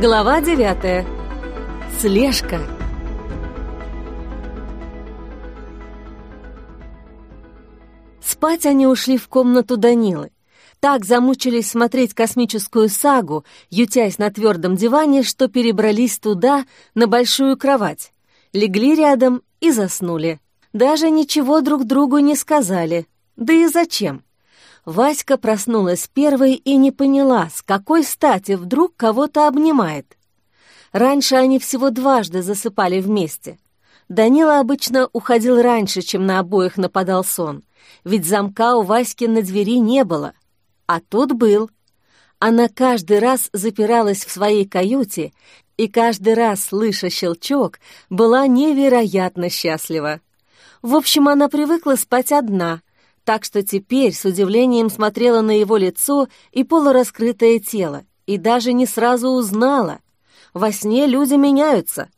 Глава девятая. Слежка. Спать они ушли в комнату Данилы. Так замучились смотреть космическую сагу, ютясь на твердом диване, что перебрались туда, на большую кровать. Легли рядом и заснули. Даже ничего друг другу не сказали. Да и зачем? Васька проснулась первой и не поняла, с какой стати вдруг кого-то обнимает. Раньше они всего дважды засыпали вместе. Данила обычно уходил раньше, чем на обоих нападал сон, ведь замка у Васьки на двери не было. А тут был. Она каждый раз запиралась в своей каюте и каждый раз, слыша щелчок, была невероятно счастлива. В общем, она привыкла спать одна — так что теперь с удивлением смотрела на его лицо и полураскрытое тело, и даже не сразу узнала. Во сне люди меняются.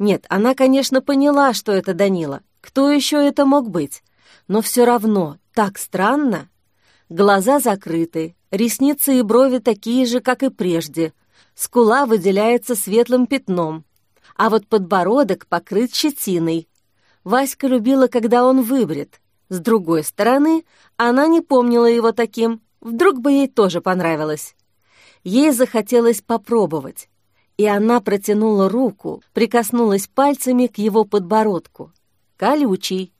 Нет, она, конечно, поняла, что это Данила. Кто еще это мог быть? Но все равно так странно. Глаза закрыты, ресницы и брови такие же, как и прежде. Скула выделяется светлым пятном, а вот подбородок покрыт щетиной. Васька любила, когда он выбрит — с другой стороны, она не помнила его таким, вдруг бы ей тоже понравилось. Ей захотелось попробовать, и она протянула руку, прикоснулась пальцами к его подбородку. Колючий.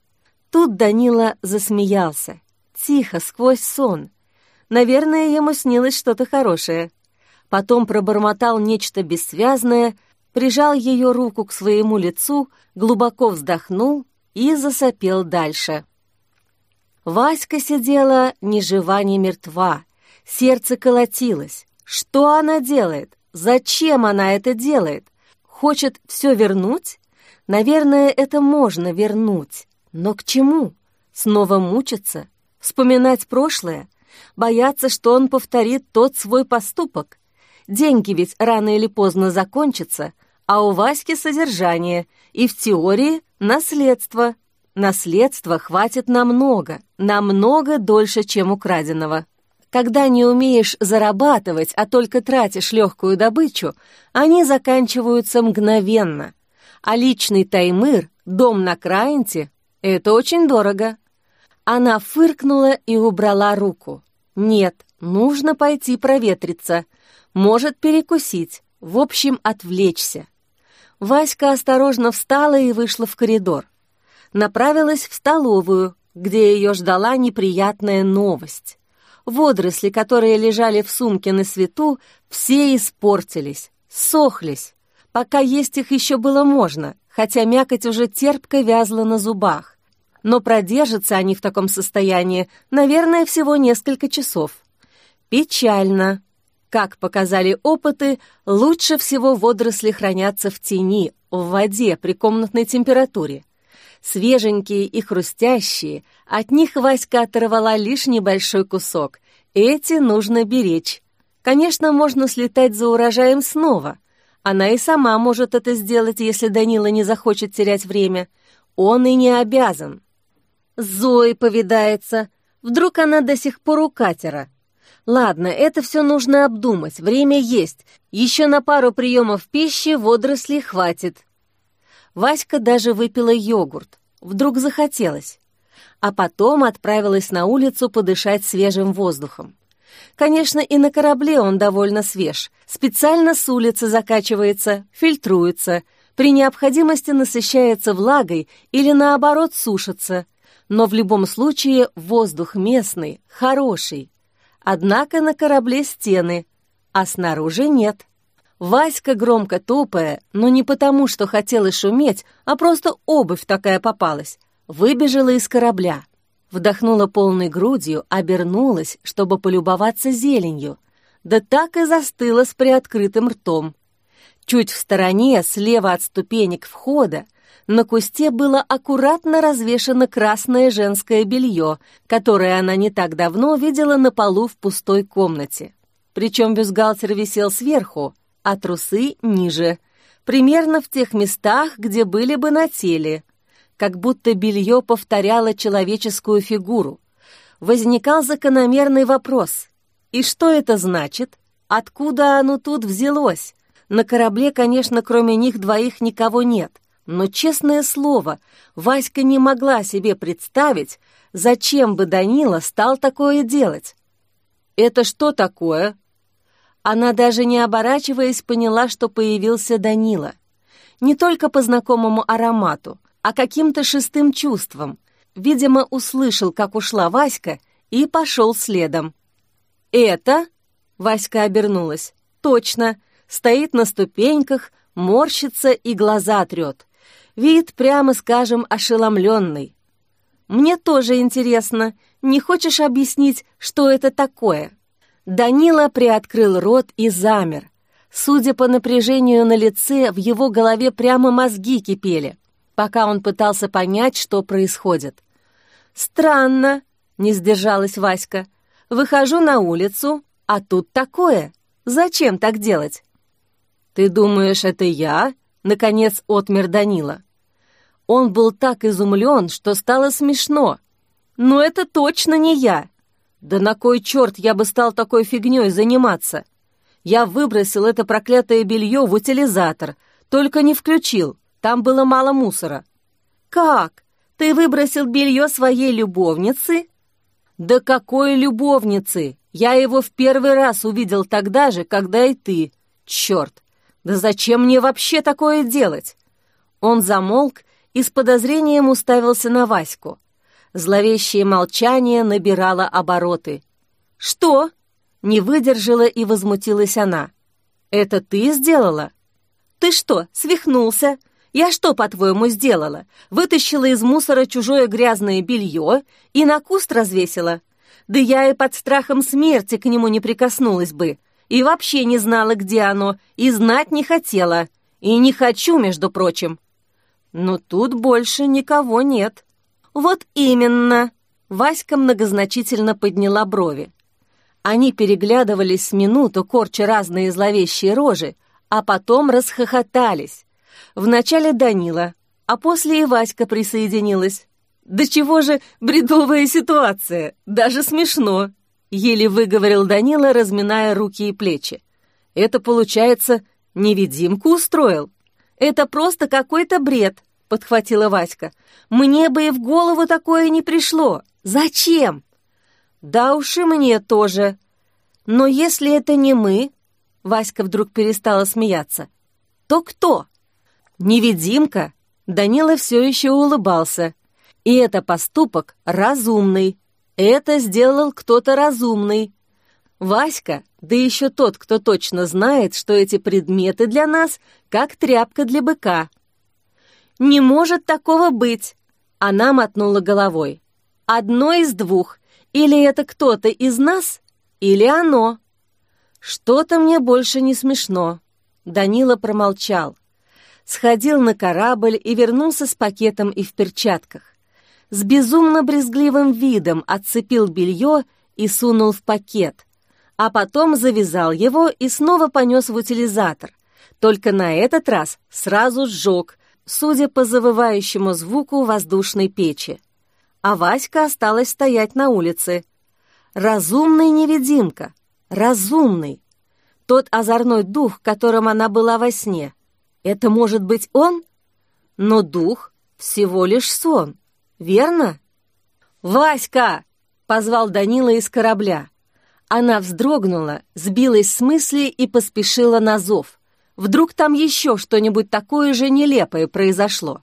Тут Данила засмеялся, тихо, сквозь сон. Наверное, ему снилось что-то хорошее. Потом пробормотал нечто бессвязное, прижал ее руку к своему лицу, глубоко вздохнул и засопел дальше. Васька сидела ни жива, ни мертва. Сердце колотилось. Что она делает? Зачем она это делает? Хочет все вернуть? Наверное, это можно вернуть. Но к чему? Снова мучиться? Вспоминать прошлое? Бояться, что он повторит тот свой поступок? Деньги ведь рано или поздно закончатся, а у Васьки содержание и в теории наследство — Наследства хватит намного, намного дольше, чем украденного. Когда не умеешь зарабатывать, а только тратишь легкую добычу, они заканчиваются мгновенно. А личный таймыр, дом на Краинте — это очень дорого. Она фыркнула и убрала руку. Нет, нужно пойти проветриться. Может перекусить, в общем, отвлечься. Васька осторожно встала и вышла в коридор направилась в столовую, где ее ждала неприятная новость. Водоросли, которые лежали в сумке на свету, все испортились, сохлись. Пока есть их еще было можно, хотя мякоть уже терпко вязла на зубах. Но продержатся они в таком состоянии, наверное, всего несколько часов. Печально. Как показали опыты, лучше всего водоросли хранятся в тени, в воде при комнатной температуре свеженькие и хрустящие, от них Васька оторвала лишь небольшой кусок. Эти нужно беречь. Конечно, можно слетать за урожаем снова. Она и сама может это сделать, если Данила не захочет терять время. Он и не обязан. Зои повидается. Вдруг она до сих пор у катера. Ладно, это все нужно обдумать, время есть. Еще на пару приемов пищи водорослей хватит. Васька даже выпила йогурт. Вдруг захотелось. А потом отправилась на улицу подышать свежим воздухом. Конечно, и на корабле он довольно свеж. Специально с улицы закачивается, фильтруется, при необходимости насыщается влагой или наоборот сушится. Но в любом случае воздух местный, хороший. Однако на корабле стены, а снаружи нет. Васька громко топая, но не потому, что хотела шуметь, а просто обувь такая попалась, выбежала из корабля. Вдохнула полной грудью, обернулась, чтобы полюбоваться зеленью. Да так и застыла с приоткрытым ртом. Чуть в стороне, слева от ступенек входа, на кусте было аккуратно развешано красное женское белье, которое она не так давно видела на полу в пустой комнате. Причем бюстгальтер висел сверху, а трусы ниже, примерно в тех местах, где были бы на теле, как будто белье повторяло человеческую фигуру. Возникал закономерный вопрос. И что это значит? Откуда оно тут взялось? На корабле, конечно, кроме них двоих никого нет. Но, честное слово, Васька не могла себе представить, зачем бы Данила стал такое делать. «Это что такое?» Она даже не оборачиваясь поняла, что появился Данила. Не только по знакомому аромату, а каким-то шестым чувством. Видимо, услышал, как ушла Васька, и пошел следом. «Это?» — Васька обернулась. «Точно, стоит на ступеньках, морщится и глаза трет. Вид, прямо скажем, ошеломленный. Мне тоже интересно, не хочешь объяснить, что это такое?» Данила приоткрыл рот и замер. Судя по напряжению на лице, в его голове прямо мозги кипели, пока он пытался понять, что происходит. «Странно», — не сдержалась Васька. «Выхожу на улицу, а тут такое. Зачем так делать?» «Ты думаешь, это я?» — наконец отмер Данила. Он был так изумлен, что стало смешно. «Но это точно не я!» «Да на кой черт я бы стал такой фигней заниматься?» Я выбросил это проклятое белье в утилизатор, только не включил, там было мало мусора. «Как? Ты выбросил белье своей любовницы?» «Да какой любовницы? Я его в первый раз увидел тогда же, когда и ты. Черт! Да зачем мне вообще такое делать?» Он замолк и с подозрением уставился на Ваську. Зловещее молчание набирало обороты. «Что?» — не выдержала и возмутилась она. «Это ты сделала?» «Ты что, свихнулся? Я что, по-твоему, сделала? Вытащила из мусора чужое грязное белье и на куст развесила? Да я и под страхом смерти к нему не прикоснулась бы. И вообще не знала, где оно, и знать не хотела. И не хочу, между прочим. Но тут больше никого нет. Вот именно. Васька многозначительно подняла брови. Они переглядывались с минуту, корча разные зловещие рожи, а потом расхохотались. Вначале Данила, а после и Васька присоединилась. «Да чего же бредовая ситуация? Даже смешно!» Еле выговорил Данила, разминая руки и плечи. «Это, получается, невидимку устроил?» «Это просто какой-то бред», — подхватила Васька. «Мне бы и в голову такое не пришло. Зачем?» «Да уж и мне тоже. Но если это не мы...» Васька вдруг перестала смеяться. «То кто?» «Невидимка?» Данила все еще улыбался. «И это поступок разумный. Это сделал кто-то разумный. Васька, да еще тот, кто точно знает, что эти предметы для нас как тряпка для быка. «Не может такого быть!» Она мотнула головой. «Одно из двух. Или это кто-то из нас, или оно». «Что-то мне больше не смешно». Данила промолчал. Сходил на корабль и вернулся с пакетом и в перчатках. С безумно брезгливым видом отцепил белье и сунул в пакет а потом завязал его и снова понес в утилизатор. Только на этот раз сразу сжег, судя по завывающему звуку воздушной печи. А Васька осталась стоять на улице. Разумный невидимка, разумный. Тот озорной дух, которым она была во сне. Это может быть он? Но дух всего лишь сон, верно? «Васька!» — позвал Данила из корабля. Она вздрогнула, сбилась с мысли и поспешила на зов. Вдруг там еще что-нибудь такое же нелепое произошло.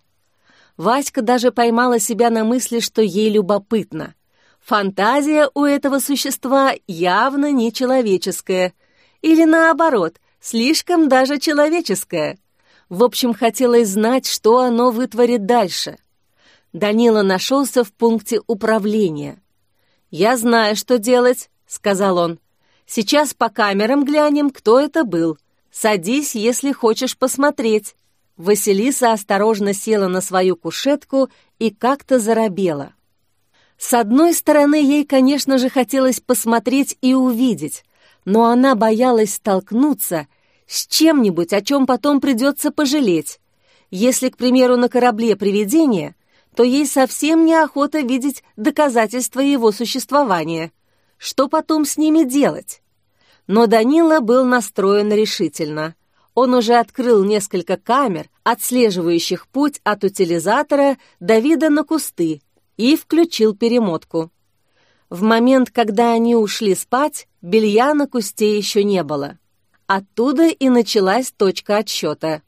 Васька даже поймала себя на мысли, что ей любопытно. Фантазия у этого существа явно не человеческая. Или наоборот, слишком даже человеческая. В общем, хотелось знать, что оно вытворит дальше. Данила нашелся в пункте управления. «Я знаю, что делать», — сказал он. «Сейчас по камерам глянем, кто это был. Садись, если хочешь посмотреть». Василиса осторожно села на свою кушетку и как-то заробела. С одной стороны, ей, конечно же, хотелось посмотреть и увидеть, но она боялась столкнуться с чем-нибудь, о чем потом придется пожалеть. Если, к примеру, на корабле привидение, то ей совсем неохота видеть доказательства его существования — что потом с ними делать? Но Данила был настроен решительно. Он уже открыл несколько камер, отслеживающих путь от утилизатора до вида на кусты, и включил перемотку. В момент, когда они ушли спать, белья на кусте еще не было. Оттуда и началась точка отсчета.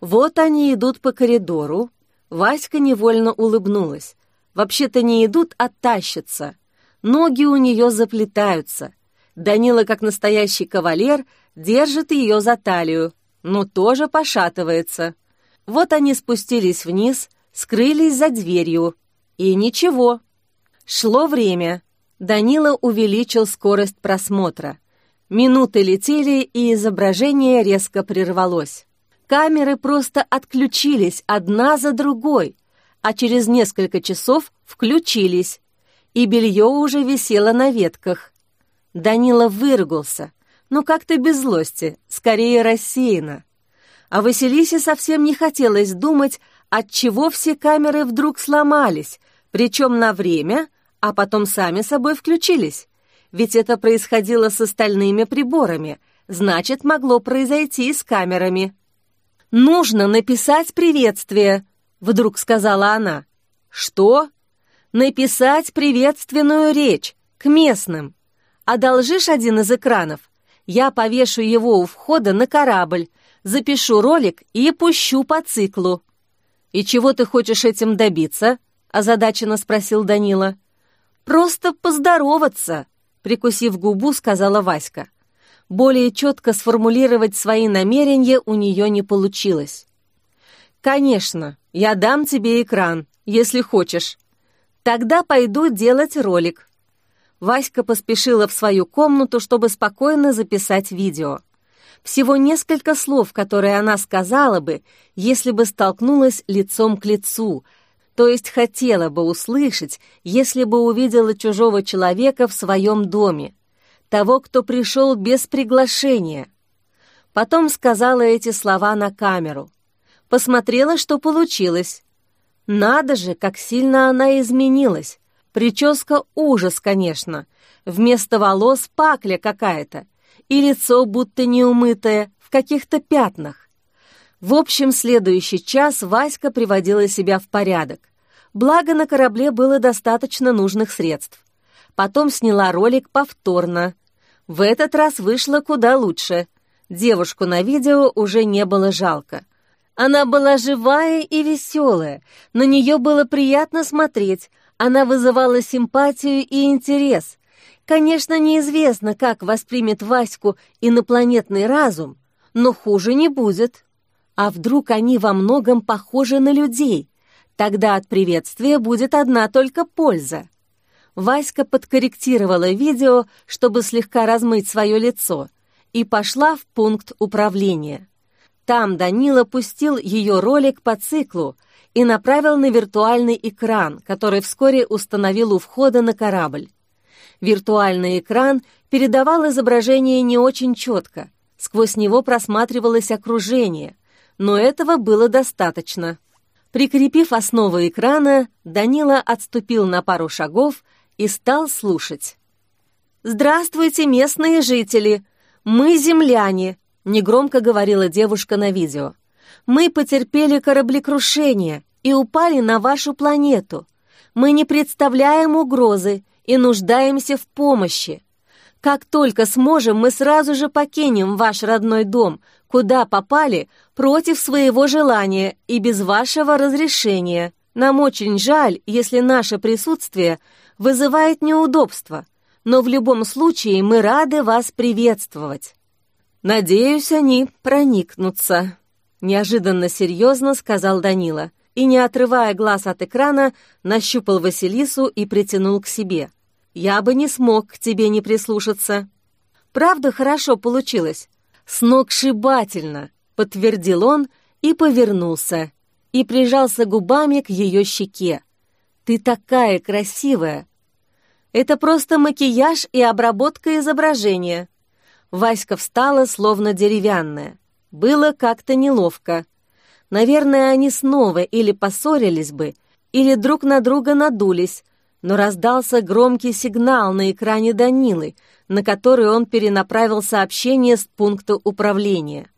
Вот они идут по коридору. Васька невольно улыбнулась. Вообще-то не идут, а тащатся. Ноги у нее заплетаются. Данила, как настоящий кавалер, держит ее за талию, но тоже пошатывается. Вот они спустились вниз, скрылись за дверью. И ничего, Шло время. Данила увеличил скорость просмотра. Минуты летели, и изображение резко прервалось. Камеры просто отключились одна за другой, а через несколько часов включились, и белье уже висело на ветках. Данила выругался, но как-то без злости, скорее рассеянно. А Василисе совсем не хотелось думать, от чего все камеры вдруг сломались, причем на время, а потом сами собой включились. Ведь это происходило с остальными приборами, значит, могло произойти и с камерами. «Нужно написать приветствие», — вдруг сказала она. «Что?» «Написать приветственную речь к местным. Одолжишь один из экранов? Я повешу его у входа на корабль, запишу ролик и пущу по циклу». «И чего ты хочешь этим добиться?» — озадаченно спросил Данила. «Просто поздороваться», — прикусив губу, сказала Васька. Более четко сформулировать свои намерения у нее не получилось. «Конечно, я дам тебе экран, если хочешь. Тогда пойду делать ролик». Васька поспешила в свою комнату, чтобы спокойно записать видео. Всего несколько слов, которые она сказала бы, если бы столкнулась лицом к лицу — то есть хотела бы услышать, если бы увидела чужого человека в своем доме, того, кто пришел без приглашения. Потом сказала эти слова на камеру. Посмотрела, что получилось. Надо же, как сильно она изменилась. Прическа ужас, конечно. Вместо волос пакля какая-то. И лицо будто неумытое, в каких-то пятнах. В общем, следующий час Васька приводила себя в порядок. Благо, на корабле было достаточно нужных средств. Потом сняла ролик повторно. В этот раз вышло куда лучше. Девушку на видео уже не было жалко. Она была живая и веселая, на нее было приятно смотреть, она вызывала симпатию и интерес. Конечно, неизвестно, как воспримет Ваську инопланетный разум, но хуже не будет. А вдруг они во многом похожи на людей? Тогда от приветствия будет одна только польза. Васька подкорректировала видео, чтобы слегка размыть свое лицо, и пошла в пункт управления. Там Данила пустил ее ролик по циклу и направил на виртуальный экран, который вскоре установил у входа на корабль. Виртуальный экран передавал изображение не очень четко, сквозь него просматривалось окружение — но этого было достаточно. Прикрепив основу экрана, Данила отступил на пару шагов и стал слушать. «Здравствуйте, местные жители! Мы земляне!» — негромко говорила девушка на видео. «Мы потерпели кораблекрушение и упали на вашу планету. Мы не представляем угрозы и нуждаемся в помощи. Как только сможем, мы сразу же покинем ваш родной дом, куда попали против своего желания и без вашего разрешения. Нам очень жаль, если наше присутствие вызывает неудобства, но в любом случае мы рады вас приветствовать. Надеюсь, они проникнутся, неожиданно серьезно сказал Данила и, не отрывая глаз от экрана, нащупал Василису и притянул к себе. Я бы не смог к тебе не прислушаться. Правда, хорошо получилось. Сногсшибательно, подтвердил он и повернулся, и прижался губами к ее щеке. Ты такая красивая. Это просто макияж и обработка изображения. Васька встала, словно деревянная. Было как-то неловко. Наверное, они снова или поссорились бы, или друг на друга надулись, но раздался громкий сигнал на экране Данилы, на который он перенаправил сообщение с пункта управления.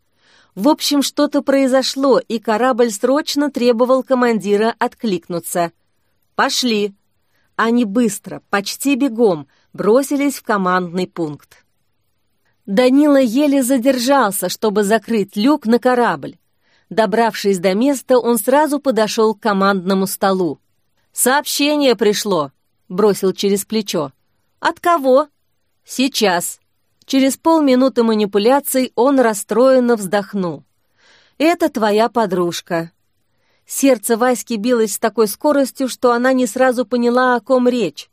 В общем, что-то произошло, и корабль срочно требовал командира откликнуться. «Пошли!» Они быстро, почти бегом, бросились в командный пункт. Данила еле задержался, чтобы закрыть люк на корабль. Добравшись до места, он сразу подошел к командному столу. «Сообщение пришло», — бросил через плечо. «От кого?» «Сейчас». Через полминуты манипуляций он расстроенно вздохнул. «Это твоя подружка». Сердце Васьки билось с такой скоростью, что она не сразу поняла, о ком речь.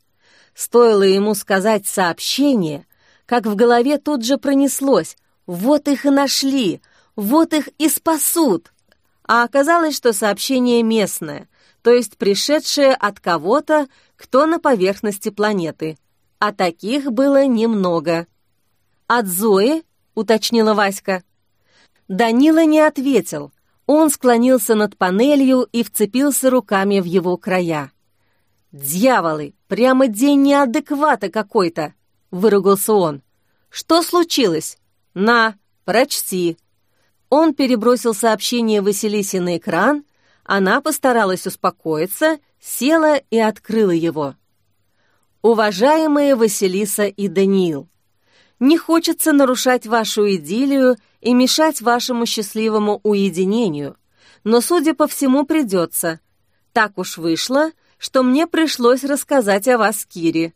Стоило ему сказать сообщение, как в голове тут же пронеслось. Вот их и нашли, вот их и спасут. А оказалось, что сообщение местное, то есть пришедшее от кого-то, кто на поверхности планеты. А таких было немного. «От Зои?» — уточнила Васька. Данила не ответил. Он склонился над панелью и вцепился руками в его края. «Дьяволы! Прямо день неадеквата какой-то!» — выругался он. «Что случилось? На, прочти!» Он перебросил сообщение Василисе на экран, она постаралась успокоиться, села и открыла его. «Уважаемые Василиса и Даниил, не хочется нарушать вашу идиллию и мешать вашему счастливому уединению, но, судя по всему, придется. Так уж вышло, что мне пришлось рассказать о вас Кире.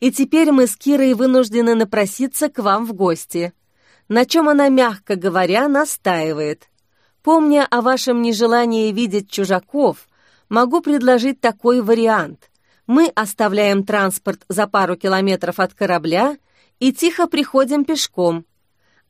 И теперь мы с Кирой вынуждены напроситься к вам в гости, на чем она, мягко говоря, настаивает. Помня о вашем нежелании видеть чужаков, могу предложить такой вариант. Мы оставляем транспорт за пару километров от корабля и тихо приходим пешком.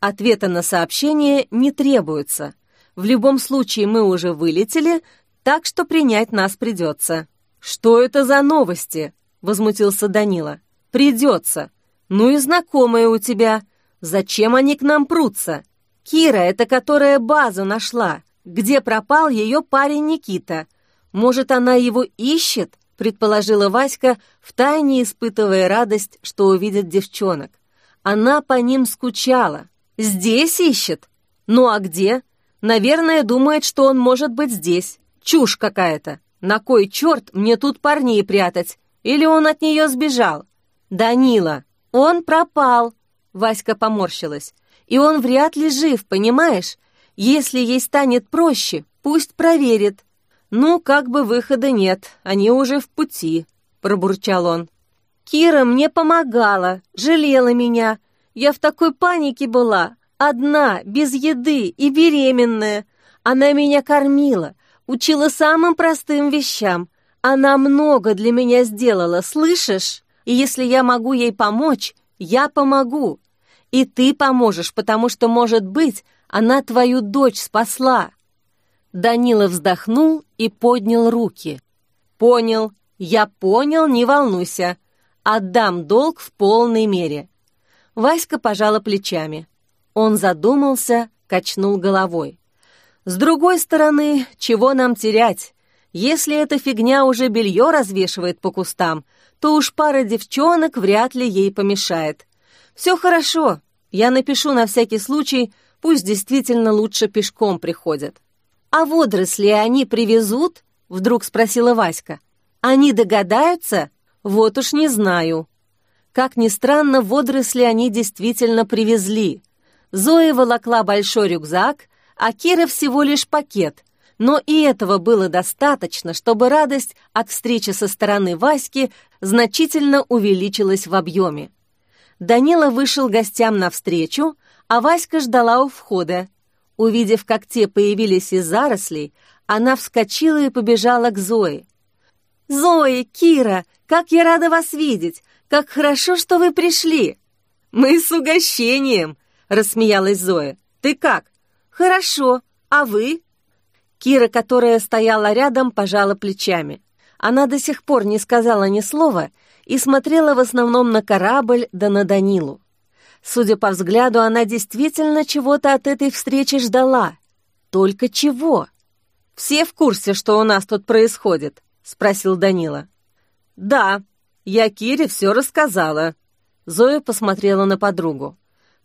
Ответа на сообщение не требуется. В любом случае мы уже вылетели, так что принять нас придется». «Что это за новости?» — возмутился Данила. «Придется. Ну и знакомые у тебя. Зачем они к нам прутся? Кира — это которая базу нашла, где пропал ее парень Никита. Может, она его ищет?» — предположила Васька, втайне испытывая радость, что увидит девчонок. Она по ним скучала. «Здесь ищет? Ну а где? Наверное, думает, что он может быть здесь. Чушь какая-то. На кой черт мне тут парней прятать? Или он от нее сбежал? Данила, он пропал. Васька поморщилась. И он вряд ли жив, понимаешь? Если ей станет проще, пусть проверит. Ну, как бы выхода нет, они уже в пути, пробурчал он. Кира мне помогала, жалела меня. Я в такой панике была, одна, без еды и беременная. Она меня кормила, учила самым простым вещам. Она много для меня сделала, слышишь? И если я могу ей помочь, я помогу. И ты поможешь, потому что, может быть, она твою дочь спасла». Данила вздохнул и поднял руки. «Понял, я понял, не волнуйся. Отдам долг в полной мере». Васька пожала плечами. Он задумался, качнул головой. С другой стороны, чего нам терять? Если эта фигня уже белье развешивает по кустам, то уж пара девчонок вряд ли ей помешает. Все хорошо, я напишу на всякий случай, пусть действительно лучше пешком приходят. А водоросли они привезут? Вдруг спросила Васька. Они догадаются? Вот уж не знаю. Как ни странно, водоросли они действительно привезли. Зоя волокла большой рюкзак, а Кира всего лишь пакет. Но и этого было достаточно, чтобы радость от встречи со стороны Васьки значительно увеличилась в объеме. Данила вышел гостям навстречу, а Васька ждала у входа. Увидев, как те появились из зарослей, она вскочила и побежала к Зое. «Зоя, Кира, как я рада вас видеть! Как хорошо, что вы пришли!» «Мы с угощением!» — рассмеялась Зоя. «Ты как, «Хорошо. А вы?» Кира, которая стояла рядом, пожала плечами. Она до сих пор не сказала ни слова и смотрела в основном на корабль да на Данилу. Судя по взгляду, она действительно чего-то от этой встречи ждала. Только чего? «Все в курсе, что у нас тут происходит?» — спросил Данила. «Да, я Кире все рассказала». Зоя посмотрела на подругу.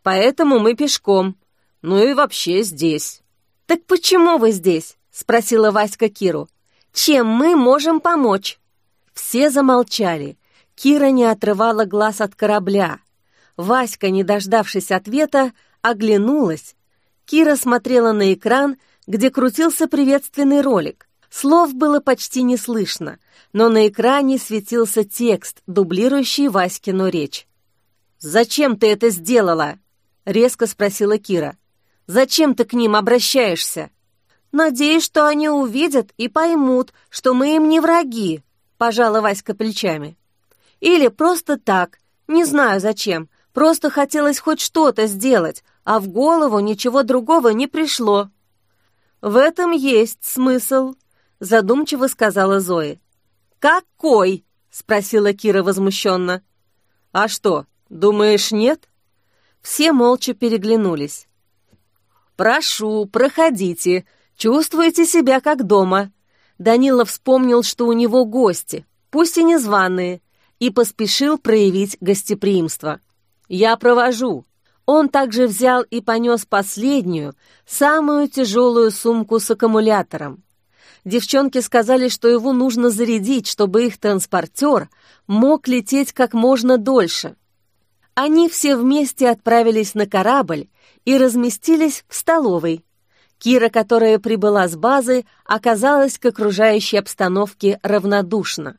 «Поэтому мы пешком. Ну и вообще здесь». «Так почему вы здесь?» — спросила Васька Киру. «Чем мы можем помочь?» Все замолчали. Кира не отрывала глаз от корабля. Васька, не дождавшись ответа, оглянулась. Кира смотрела на экран, где крутился приветственный ролик. Слов было почти не слышно, но на экране светился текст, дублирующий Васькину речь. «Зачем ты это сделала?» — резко спросила Кира. «Зачем ты к ним обращаешься?» «Надеюсь, что они увидят и поймут, что мы им не враги», — пожала Васька плечами. «Или просто так, не знаю зачем, просто хотелось хоть что-то сделать, а в голову ничего другого не пришло». «В этом есть смысл», — задумчиво сказала Зои. «Какой?» — спросила Кира возмущенно. «А что, думаешь, нет?» Все молча переглянулись. «Прошу, проходите. Чувствуете себя как дома». Данила вспомнил, что у него гости, пусть и незваные, и поспешил проявить гостеприимство. «Я провожу». Он также взял и понес последнюю, самую тяжелую сумку с аккумулятором. Девчонки сказали, что его нужно зарядить, чтобы их транспортер мог лететь как можно дольше. Они все вместе отправились на корабль и разместились в столовой. Кира, которая прибыла с базы, оказалась к окружающей обстановке равнодушна.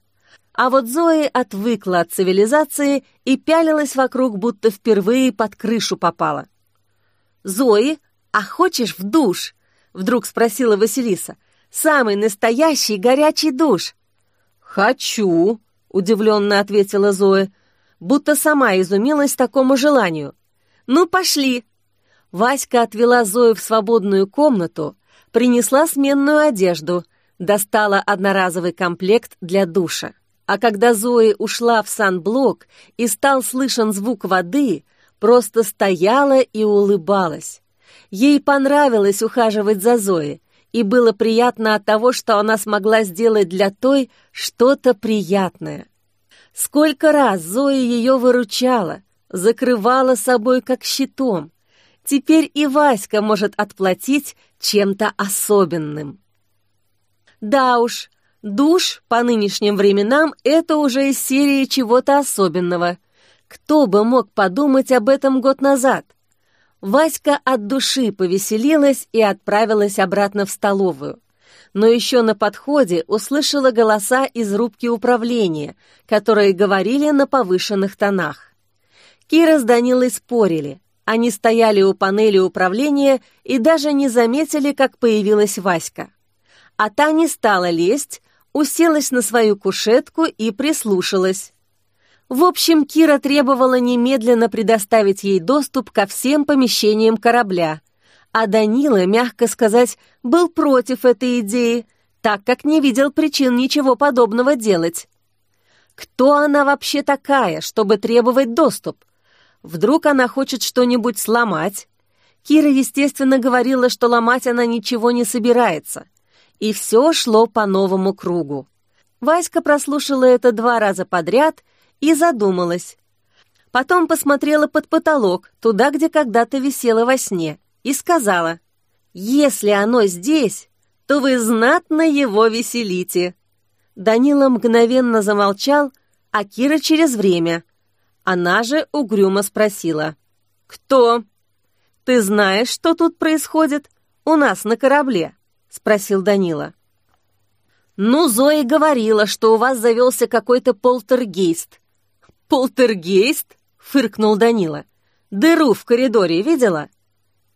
А вот Зои отвыкла от цивилизации и пялилась вокруг, будто впервые под крышу попала. «Зои, а хочешь в душ?» — вдруг спросила Василиса. Самый настоящий горячий душ!» «Хочу!» — удивленно ответила Зоя, будто сама изумилась такому желанию. «Ну, пошли!» Васька отвела Зою в свободную комнату, принесла сменную одежду, достала одноразовый комплект для душа. А когда Зоя ушла в санблок и стал слышен звук воды, просто стояла и улыбалась. Ей понравилось ухаживать за Зоей, и было приятно от того, что она смогла сделать для той что-то приятное. Сколько раз Зоя ее выручала, закрывала собой как щитом. Теперь и Васька может отплатить чем-то особенным. Да уж, душ по нынешним временам — это уже из серии чего-то особенного. Кто бы мог подумать об этом год назад? Васька от души повеселилась и отправилась обратно в столовую. Но еще на подходе услышала голоса из рубки управления, которые говорили на повышенных тонах. Кира с Данилой спорили. Они стояли у панели управления и даже не заметили, как появилась Васька. А та не стала лезть, уселась на свою кушетку и прислушалась. В общем, Кира требовала немедленно предоставить ей доступ ко всем помещениям корабля, а Данила, мягко сказать, был против этой идеи, так как не видел причин ничего подобного делать. Кто она вообще такая, чтобы требовать доступ? Вдруг она хочет что-нибудь сломать? Кира, естественно, говорила, что ломать она ничего не собирается. И все шло по новому кругу. Васька прослушала это два раза подряд — и задумалась. Потом посмотрела под потолок, туда, где когда-то висела во сне, и сказала, «Если оно здесь, то вы знатно его веселите». Данила мгновенно замолчал, а Кира через время. Она же угрюмо спросила, «Кто?» «Ты знаешь, что тут происходит у нас на корабле?» — спросил Данила. «Ну, Зоя говорила, что у вас завелся какой-то полтергейст. «Полтергейст?» — фыркнул Данила. «Дыру в коридоре видела?»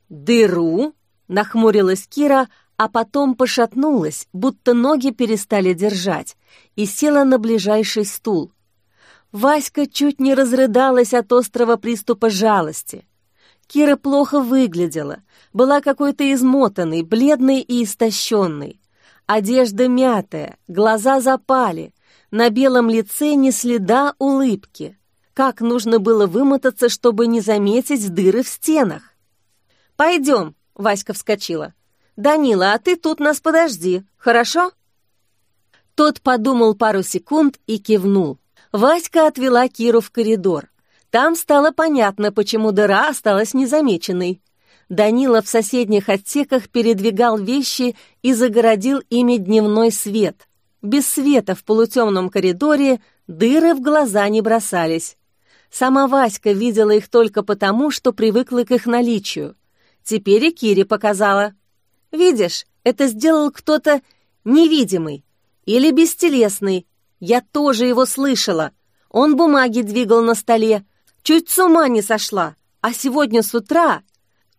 «Дыру?» — нахмурилась Кира, а потом пошатнулась, будто ноги перестали держать, и села на ближайший стул. Васька чуть не разрыдалась от острого приступа жалости. Кира плохо выглядела, была какой-то измотанной, бледной и истощенной. Одежда мятая, глаза запали, на белом лице ни следа улыбки. Как нужно было вымотаться, чтобы не заметить дыры в стенах? «Пойдем», — Васька вскочила. «Данила, а ты тут нас подожди, хорошо?» Тот подумал пару секунд и кивнул. Васька отвела Киру в коридор. Там стало понятно, почему дыра осталась незамеченной. Данила в соседних отсеках передвигал вещи и загородил ими дневной свет. Без света в полутемном коридоре дыры в глаза не бросались. Сама Васька видела их только потому, что привыкла к их наличию. Теперь и Кире показала. «Видишь, это сделал кто-то невидимый или бестелесный. Я тоже его слышала. Он бумаги двигал на столе. Чуть с ума не сошла. А сегодня с утра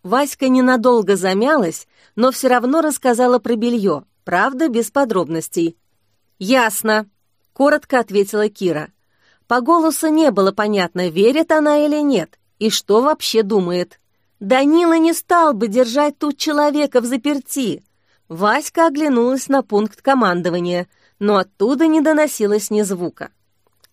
Васька ненадолго замялась, но все равно рассказала про белье, правда, без подробностей. «Ясно», — коротко ответила Кира. По голосу не было понятно, верит она или нет, и что вообще думает. Данила не стал бы держать тут человека в заперти. Васька оглянулась на пункт командования, но оттуда не доносилось ни звука.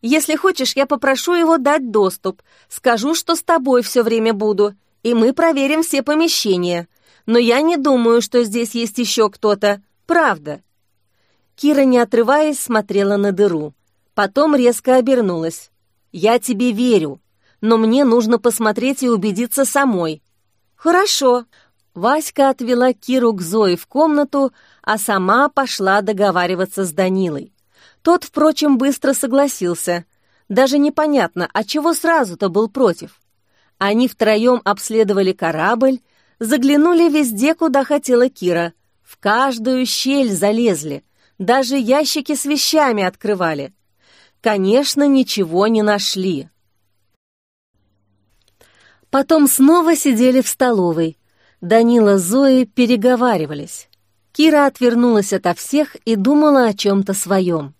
«Если хочешь, я попрошу его дать доступ. Скажу, что с тобой все время буду и мы проверим все помещения. Но я не думаю, что здесь есть еще кто-то. Правда». Кира, не отрываясь, смотрела на дыру. Потом резко обернулась. «Я тебе верю, но мне нужно посмотреть и убедиться самой». «Хорошо». Васька отвела Киру к Зое в комнату, а сама пошла договариваться с Данилой. Тот, впрочем, быстро согласился. Даже непонятно, а чего сразу-то был против. Они втроем обследовали корабль, заглянули везде, куда хотела Кира. В каждую щель залезли, даже ящики с вещами открывали. Конечно, ничего не нашли. Потом снова сидели в столовой. Данила с Зоей переговаривались. Кира отвернулась ото всех и думала о чем-то своем.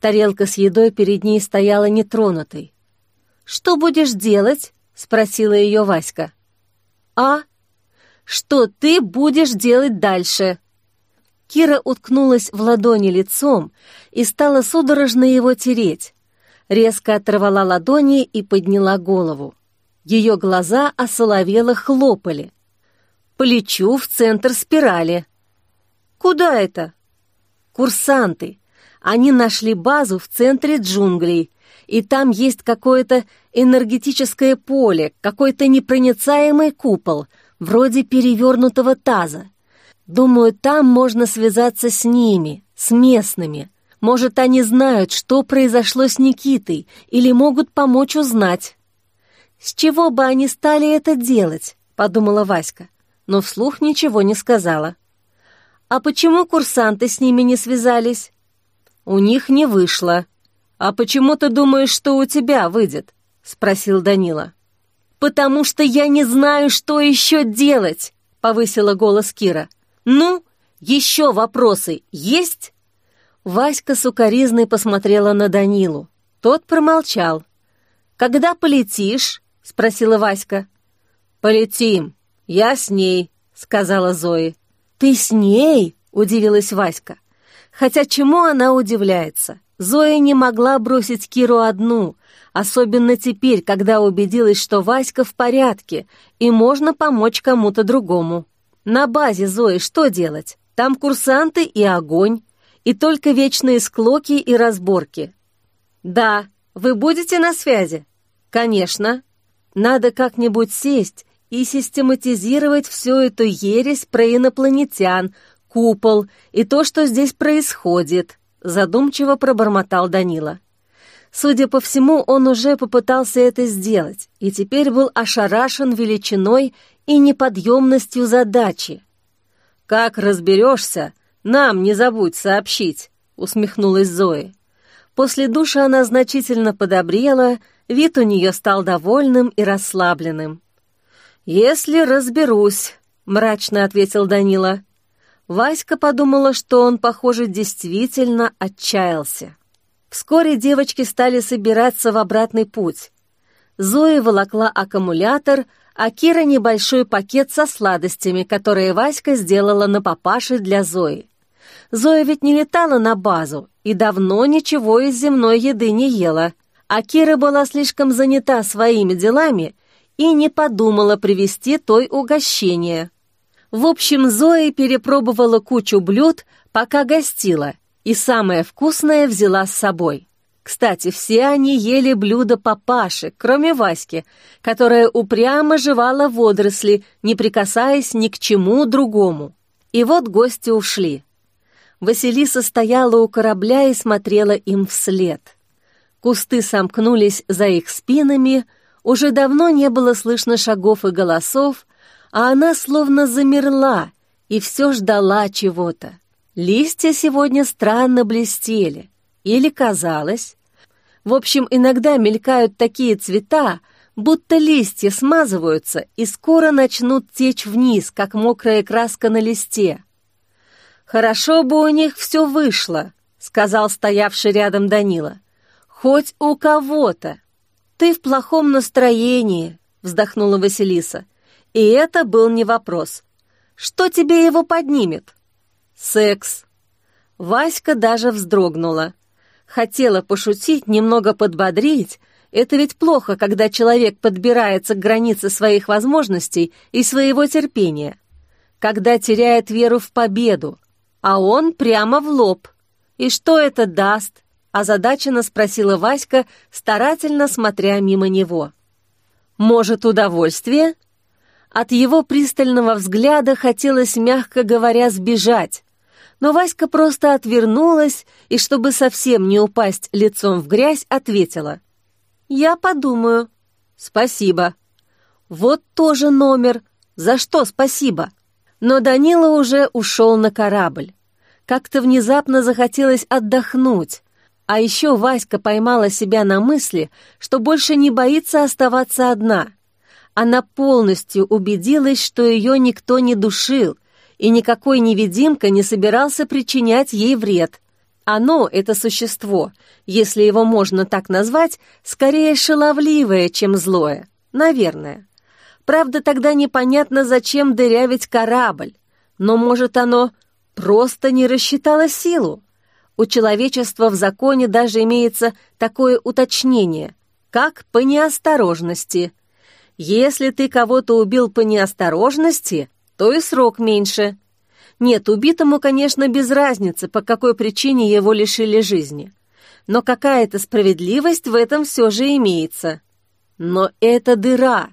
Тарелка с едой перед ней стояла нетронутой. «Что будешь делать?» — спросила ее Васька. «А? Что ты будешь делать дальше?» Кира уткнулась в ладони лицом и стала судорожно его тереть. Резко оторвала ладони и подняла голову. Ее глаза осоловело хлопали. «Полечу в центр спирали». «Куда это?» «Курсанты. Они нашли базу в центре джунглей и там есть какое-то энергетическое поле, какой-то непроницаемый купол, вроде перевернутого таза. Думаю, там можно связаться с ними, с местными. Может, они знают, что произошло с Никитой, или могут помочь узнать. «С чего бы они стали это делать?» — подумала Васька, но вслух ничего не сказала. «А почему курсанты с ними не связались?» «У них не вышло», «А почему ты думаешь, что у тебя выйдет?» — спросил Данила. «Потому что я не знаю, что еще делать», — повысила голос Кира. «Ну, еще вопросы есть?» Васька сукоризной посмотрела на Данилу. Тот промолчал. «Когда полетишь?» — спросила Васька. «Полетим. Я с ней», — сказала Зои. «Ты с ней?» — удивилась Васька. Хотя чему она удивляется? Зоя не могла бросить Киру одну, особенно теперь, когда убедилась, что Васька в порядке и можно помочь кому-то другому. На базе Зои что делать? Там курсанты и огонь, и только вечные склоки и разборки. Да, вы будете на связи? Конечно. Надо как-нибудь сесть и систематизировать всю эту ересь про инопланетян, купол и то, что здесь происходит задумчиво пробормотал Данила. Судя по всему, он уже попытался это сделать и теперь был ошарашен величиной и неподъемностью задачи. «Как разберешься, нам не забудь сообщить», — усмехнулась Зои. После душа она значительно подобрела, вид у нее стал довольным и расслабленным. «Если разберусь», — мрачно ответил Данила. Васька подумала, что он, похоже, действительно отчаялся. Вскоре девочки стали собираться в обратный путь. Зоя волокла аккумулятор, а Кира небольшой пакет со сладостями, которые Васька сделала на папаше для Зои. Зоя ведь не летала на базу и давно ничего из земной еды не ела, а Кира была слишком занята своими делами и не подумала привезти той угощение. В общем, Зоя перепробовала кучу блюд, пока гостила, и самое вкусное взяла с собой. Кстати, все они ели блюда папаши, кроме Васьки, которая упрямо жевала водоросли, не прикасаясь ни к чему другому. И вот гости ушли. Василиса стояла у корабля и смотрела им вслед. Кусты сомкнулись за их спинами, уже давно не было слышно шагов и голосов, а она словно замерла и все ждала чего-то. Листья сегодня странно блестели, или казалось. В общем, иногда мелькают такие цвета, будто листья смазываются и скоро начнут течь вниз, как мокрая краска на листе. «Хорошо бы у них все вышло», — сказал стоявший рядом Данила. «Хоть у кого-то». «Ты в плохом настроении», — вздохнула Василиса. И это был не вопрос. «Что тебе его поднимет?» «Секс». Васька даже вздрогнула. Хотела пошутить, немного подбодрить. Это ведь плохо, когда человек подбирается к границе своих возможностей и своего терпения. Когда теряет веру в победу, а он прямо в лоб. «И что это даст?» — озадаченно спросила Васька, старательно смотря мимо него. «Может, удовольствие?» От его пристального взгляда хотелось, мягко говоря, сбежать. Но Васька просто отвернулась и, чтобы совсем не упасть лицом в грязь, ответила. «Я подумаю». «Спасибо». «Вот тоже номер. За что спасибо?» Но Данила уже ушел на корабль. Как-то внезапно захотелось отдохнуть. А еще Васька поймала себя на мысли, что больше не боится оставаться одна. Она полностью убедилась, что ее никто не душил, и никакой невидимка не собирался причинять ей вред. Оно, это существо, если его можно так назвать, скорее шаловливое, чем злое. Наверное. Правда, тогда непонятно, зачем дырявить корабль. Но, может, оно просто не рассчитало силу? У человечества в законе даже имеется такое уточнение, как по неосторожности. Если ты кого-то убил по неосторожности, то и срок меньше. Нет, убитому, конечно, без разницы, по какой причине его лишили жизни. Но какая-то справедливость в этом все же имеется. Но это дыра.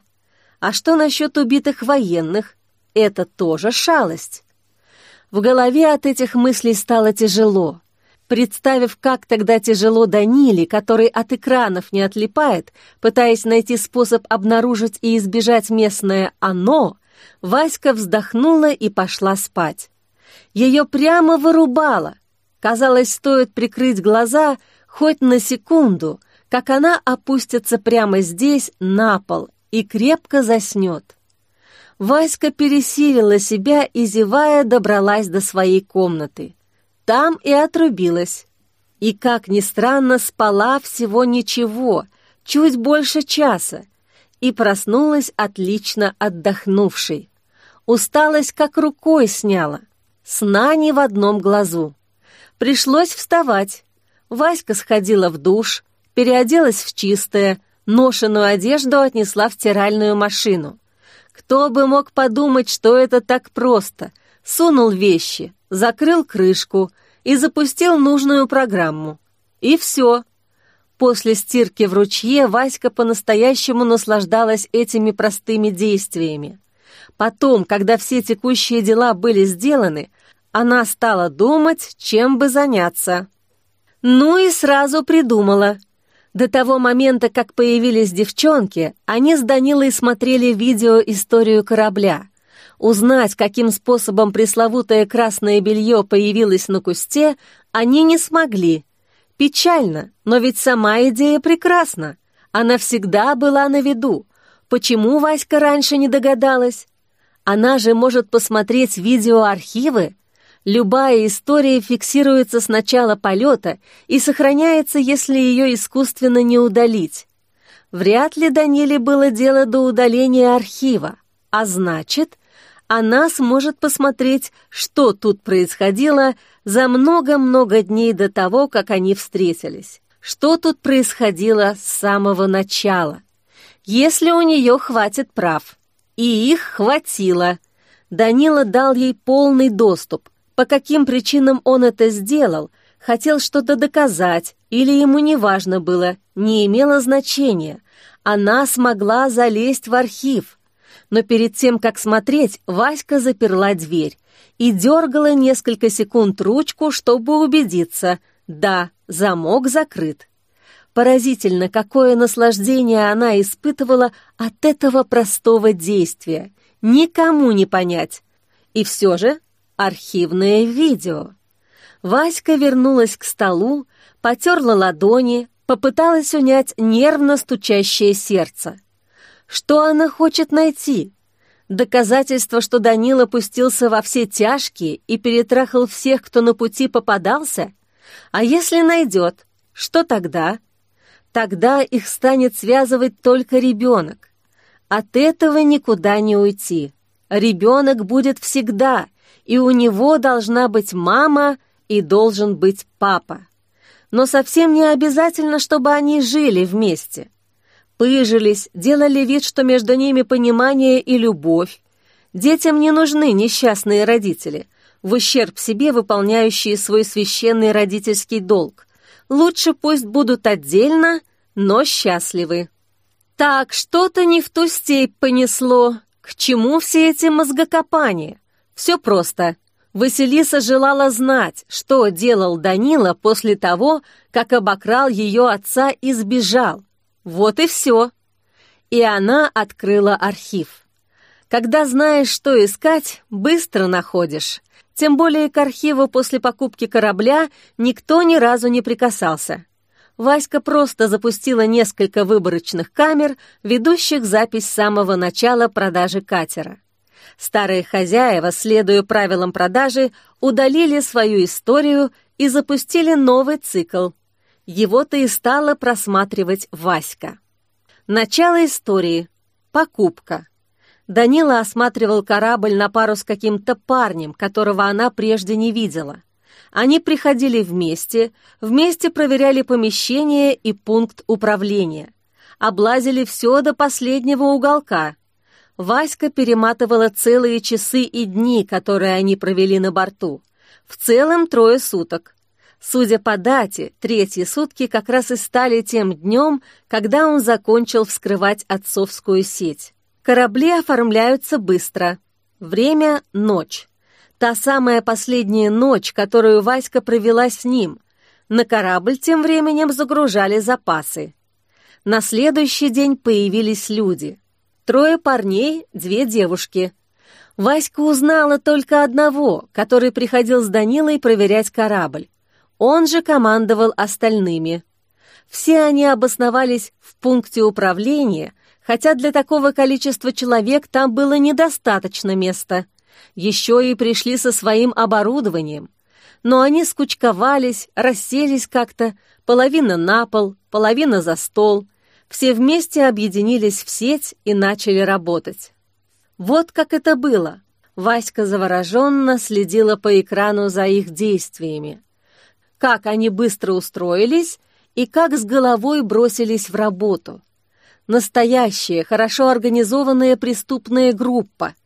А что насчет убитых военных? Это тоже шалость. В голове от этих мыслей стало тяжело. Представив, как тогда тяжело Даниле, который от экранов не отлипает, пытаясь найти способ обнаружить и избежать местное «оно», Васька вздохнула и пошла спать. Ее прямо вырубало. Казалось, стоит прикрыть глаза хоть на секунду, как она опустится прямо здесь, на пол, и крепко заснет. Васька пересилила себя и, зевая, добралась до своей комнаты. Там и отрубилась. И, как ни странно, спала всего ничего, чуть больше часа, и проснулась отлично отдохнувшей. Усталость как рукой сняла. Сна не в одном глазу. Пришлось вставать. Васька сходила в душ, переоделась в чистое, ношеную одежду отнесла в стиральную машину. Кто бы мог подумать, что это так просто. Сунул вещи, закрыл крышку и запустил нужную программу. И все. После стирки в ручье Васька по-настоящему наслаждалась этими простыми действиями. Потом, когда все текущие дела были сделаны, она стала думать, чем бы заняться. Ну и сразу придумала. До того момента, как появились девчонки, они с Данилой смотрели видео «Историю корабля». Узнать, каким способом пресловутое красное белье появилось на кусте, они не смогли, Печально, но ведь сама идея прекрасна. Она всегда была на виду. Почему Васька раньше не догадалась? Она же может посмотреть видеоархивы. Любая история фиксируется с начала полета и сохраняется, если ее искусственно не удалить. Вряд ли Даниле было дело до удаления архива, а значит, она сможет посмотреть, что тут происходило за много-много дней до того, как они встретились. Что тут происходило с самого начала. Если у нее хватит прав. И их хватило. Данила дал ей полный доступ. По каким причинам он это сделал, Хотел что-то доказать, или ему не важно было, не имело значения. Она смогла залезть в архив. Но перед тем, как смотреть, Васька заперла дверь и дергала несколько секунд ручку, чтобы убедиться. Да, замок закрыт. Поразительно, какое наслаждение она испытывала от этого простого действия. Никому не понять. И все же архивное видео. Васька вернулась к столу, потерла ладони, попыталась унять нервно стучащее сердце. Что она хочет найти? Доказательство, что Данила пустился во все тяжкие и перетрахал всех, кто на пути попадался? А если найдет, что тогда? Тогда их станет связывать только ребенок. От этого никуда не уйти. Ребенок будет всегда, и у него должна быть мама и должен быть папа. Но совсем не обязательно, чтобы они жили вместе. Пыжились, делали вид, что между ними понимание и любовь. Детям не нужны несчастные родители, в ущерб себе выполняющие свой священный родительский долг. Лучше пусть будут отдельно, но счастливы. Так, что-то не в ту степь понесло. К чему все эти мозгокопания? Все просто. Василиса желала знать, что делал Данила после того, как обокрал ее отца и сбежал. Вот и все. И она открыла архив. Когда знаешь, что искать, быстро находишь. Тем более к архиву после покупки корабля никто ни разу не прикасался. Васька просто запустила несколько выборочных камер, ведущих запись с самого начала продажи катера. Старые хозяева, следуя правилам продажи, удалили свою историю и запустили новый цикл. Его-то и стала просматривать Васька. Начало истории. Покупка. Данила осматривал корабль на пару с каким-то парнем, которого она прежде не видела. Они приходили вместе, вместе проверяли помещение и пункт управления. Облазили все до последнего уголка. Васька перематывала целые часы и дни, которые они провели на борту. В целом трое суток. Судя по дате, третьи сутки как раз и стали тем днем, когда он закончил вскрывать отцовскую сеть. Корабли оформляются быстро. Время — ночь. Та самая последняя ночь, которую Васька провела с ним. На корабль тем временем загружали запасы. На следующий день появились люди. Трое парней, две девушки. Васька узнала только одного, который приходил с Данилой проверять корабль. Он же командовал остальными. Все они обосновались в пункте управления, хотя для такого количества человек там было недостаточно места — еще и пришли со своим оборудованием. Но они скучковались, расселись как-то, половина на пол, половина за стол. Все вместе объединились в сеть и начали работать. Вот как это было. Васька завороженно следила по экрану за их действиями. Как они быстро устроились и как с головой бросились в работу. Настоящая, хорошо организованная преступная группа —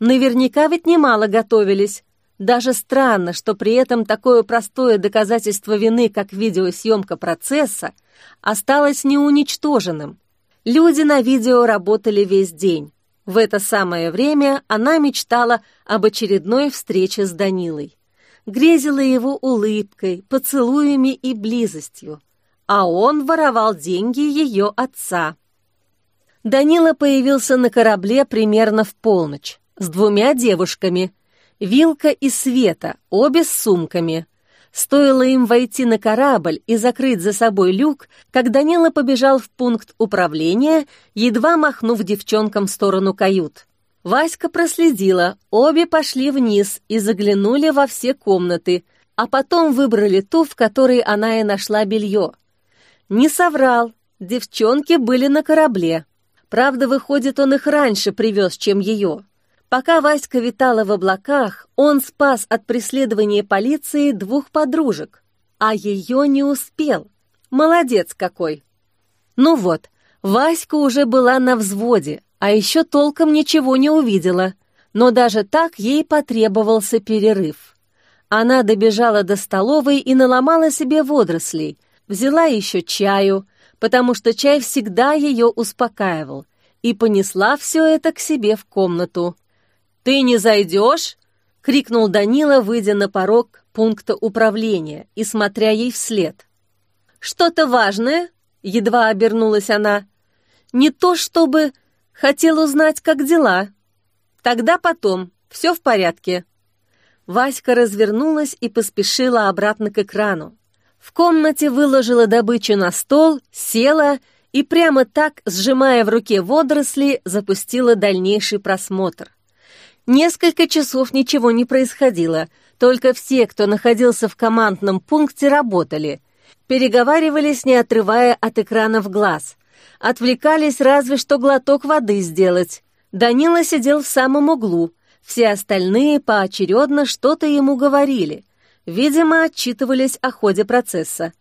Наверняка ведь немало готовились. Даже странно, что при этом такое простое доказательство вины, как видеосъемка процесса, осталось неуничтоженным. Люди на видео работали весь день. В это самое время она мечтала об очередной встрече с Данилой. Грезила его улыбкой, поцелуями и близостью. А он воровал деньги ее отца. Данила появился на корабле примерно в полночь с двумя девушками. Вилка и Света, обе с сумками. Стоило им войти на корабль и закрыть за собой люк, как Данила побежал в пункт управления, едва махнув девчонкам в сторону кают. Васька проследила, обе пошли вниз и заглянули во все комнаты, а потом выбрали ту, в которой она и нашла белье. Не соврал, девчонки были на корабле. Правда, выходит, он их раньше привез, чем ее. Пока Васька витала в облаках, он спас от преследования полиции двух подружек, а ее не успел. Молодец какой! Ну вот, Васька уже была на взводе, а еще толком ничего не увидела, но даже так ей потребовался перерыв. Она добежала до столовой и наломала себе водорослей, взяла еще чаю, потому что чай всегда ее успокаивал, и понесла все это к себе в комнату. «Ты не зайдешь?» — крикнул Данила, выйдя на порог пункта управления и смотря ей вслед. «Что-то важное?» — едва обернулась она. «Не то чтобы хотел узнать, как дела. Тогда потом, все в порядке». Васька развернулась и поспешила обратно к экрану. В комнате выложила добычу на стол, села и прямо так, сжимая в руке водоросли, запустила дальнейший просмотр. Несколько часов ничего не происходило, только все, кто находился в командном пункте, работали. Переговаривались, не отрывая от экранов глаз. Отвлекались разве что глоток воды сделать. Данила сидел в самом углу. Все остальные поочередно что-то ему говорили. Видимо, отчитывались о ходе процесса.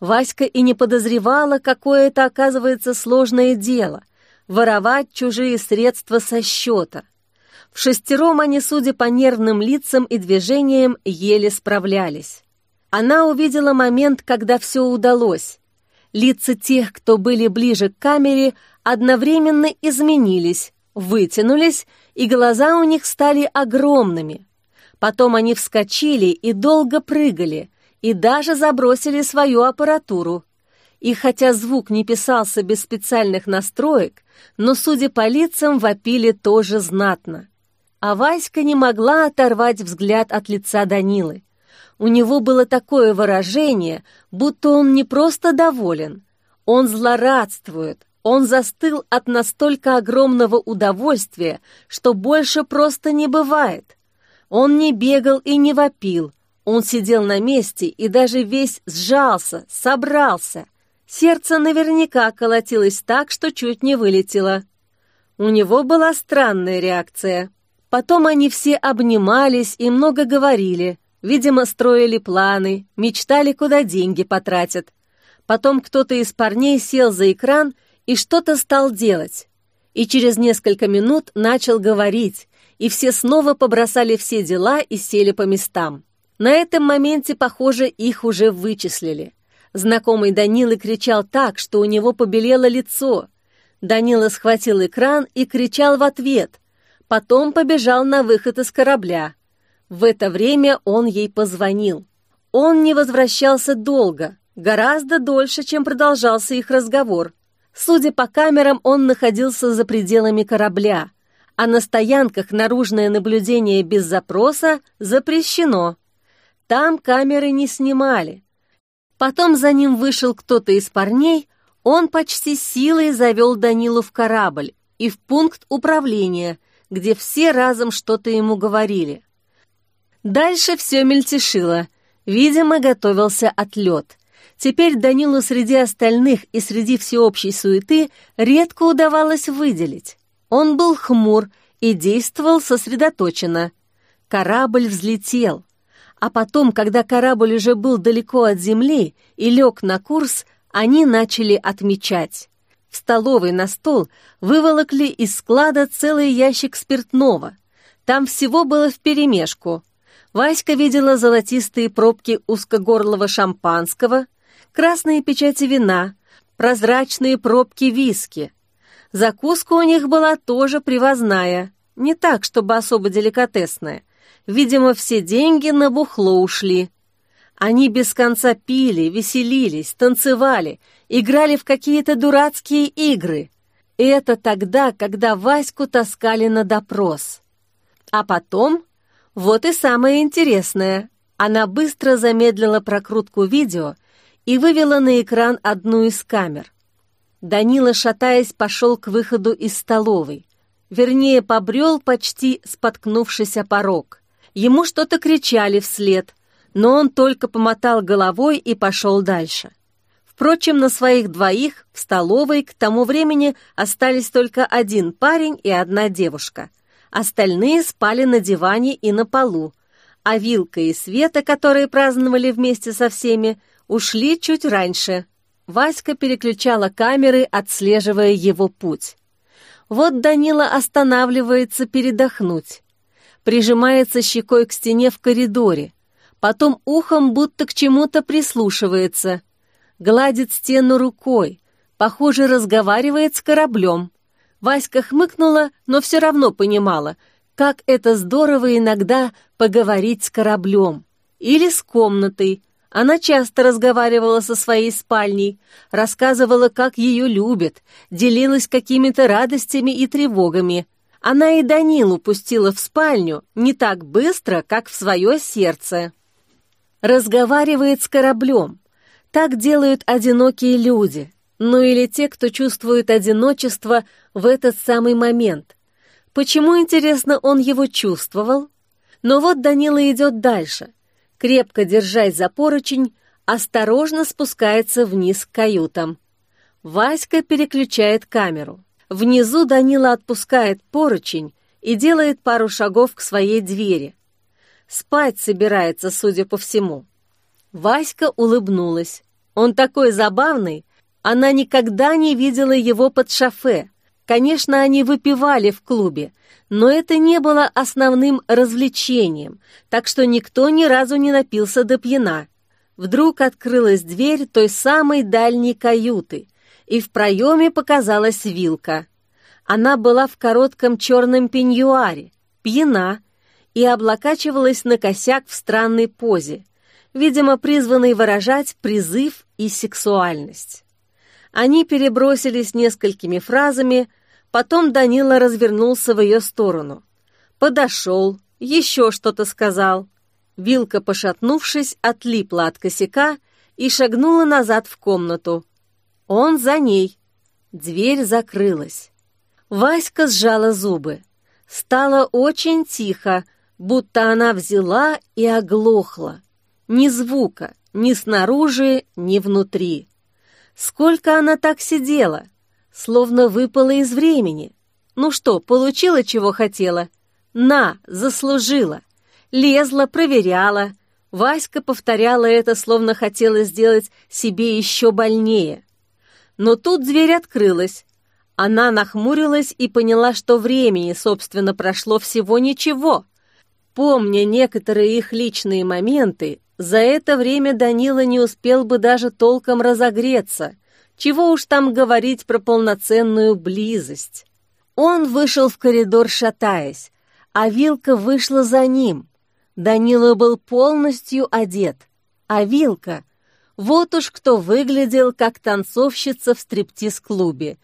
Васька и не подозревала, какое это оказывается сложное дело — воровать чужие средства со счета — в шестером они, судя по нервным лицам и движениям, еле справлялись. Она увидела момент, когда все удалось. Лица тех, кто были ближе к камере, одновременно изменились, вытянулись, и глаза у них стали огромными. Потом они вскочили и долго прыгали, и даже забросили свою аппаратуру. И хотя звук не писался без специальных настроек, но, судя по лицам, вопили тоже знатно а Васька не могла оторвать взгляд от лица Данилы. У него было такое выражение, будто он не просто доволен, он злорадствует, он застыл от настолько огромного удовольствия, что больше просто не бывает. Он не бегал и не вопил, он сидел на месте и даже весь сжался, собрался. Сердце наверняка колотилось так, что чуть не вылетело. У него была странная реакция. Потом они все обнимались и много говорили, видимо, строили планы, мечтали, куда деньги потратят. Потом кто-то из парней сел за экран и что-то стал делать. И через несколько минут начал говорить, и все снова побросали все дела и сели по местам. На этом моменте, похоже, их уже вычислили. Знакомый Данилы кричал так, что у него побелело лицо. Данила схватил экран и кричал в ответ, Потом побежал на выход из корабля. В это время он ей позвонил. Он не возвращался долго, гораздо дольше, чем продолжался их разговор. Судя по камерам, он находился за пределами корабля, а на стоянках наружное наблюдение без запроса запрещено. Там камеры не снимали. Потом за ним вышел кто-то из парней, он почти силой завел Данилу в корабль и в пункт управления – где все разом что-то ему говорили. Дальше все мельтешило. Видимо, готовился отлет. Теперь Данилу среди остальных и среди всеобщей суеты редко удавалось выделить. Он был хмур и действовал сосредоточенно. Корабль взлетел. А потом, когда корабль уже был далеко от земли и лег на курс, они начали отмечать. В столовой на стол выволокли из склада целый ящик спиртного. Там всего было вперемешку. Васька видела золотистые пробки узкогорлого шампанского, красные печати вина, прозрачные пробки виски. Закуска у них была тоже привозная, не так, чтобы особо деликатесная. Видимо, все деньги на бухло ушли. Они без конца пили, веселились, танцевали, играли в какие-то дурацкие игры. И это тогда, когда Ваську таскали на допрос. А потом, вот и самое интересное, она быстро замедлила прокрутку видео и вывела на экран одну из камер. Данила, шатаясь, пошел к выходу из столовой. Вернее, побрел, почти споткнувшись о порог. Ему что-то кричали вслед — но он только помотал головой и пошел дальше. Впрочем, на своих двоих в столовой к тому времени остались только один парень и одна девушка. Остальные спали на диване и на полу, а Вилка и Света, которые праздновали вместе со всеми, ушли чуть раньше. Васька переключала камеры, отслеживая его путь. Вот Данила останавливается передохнуть. Прижимается щекой к стене в коридоре, Потом ухом будто к чему-то прислушивается. Гладит стену рукой. Похоже, разговаривает с кораблем. Васька хмыкнула, но все равно понимала, как это здорово иногда поговорить с кораблем. Или с комнатой. Она часто разговаривала со своей спальней, рассказывала, как ее любят, делилась какими-то радостями и тревогами. Она и Данилу пустила в спальню не так быстро, как в свое сердце. Разговаривает с кораблем. Так делают одинокие люди ну или те, кто чувствует одиночество в этот самый момент. Почему, интересно, он его чувствовал? Но вот Данила идет дальше. Крепко держась за поручень, осторожно спускается вниз к каютам. Васька переключает камеру. Внизу Данила отпускает поручень и делает пару шагов к своей двери. Спать собирается, судя по всему. Васька улыбнулась. Он такой забавный, она никогда не видела его под шофе. Конечно, они выпивали в клубе, но это не было основным развлечением, так что никто ни разу не напился до пьяна. Вдруг открылась дверь той самой дальней каюты, и в проеме показалась вилка. Она была в коротком черном пеньюаре, пьяна, и облокачивалась на косяк в странной позе, видимо, призванной выражать призыв и сексуальность. Они перебросились несколькими фразами, потом Данила развернулся в ее сторону. Подошел, еще что-то сказал. Вилка, пошатнувшись, отлипла от косяка и шагнула назад в комнату. Он за ней. Дверь закрылась. Васька сжала зубы. Стало очень тихо, будто она взяла и оглохла. Ни звука, ни снаружи, ни внутри. Сколько она так сидела, словно выпала из времени. Ну что, получила, чего хотела? На, заслужила. Лезла, проверяла. Васька повторяла это, словно хотела сделать себе еще больнее. Но тут дверь открылась. Она нахмурилась и поняла, что времени, собственно, прошло всего ничего. Помня некоторые их личные моменты, за это время Данила не успел бы даже толком разогреться. Чего уж там говорить про полноценную близость. Он вышел в коридор, шатаясь, а Вилка вышла за ним. Данила был полностью одет, а Вилка... Вот уж кто выглядел, как танцовщица в стриптиз-клубе.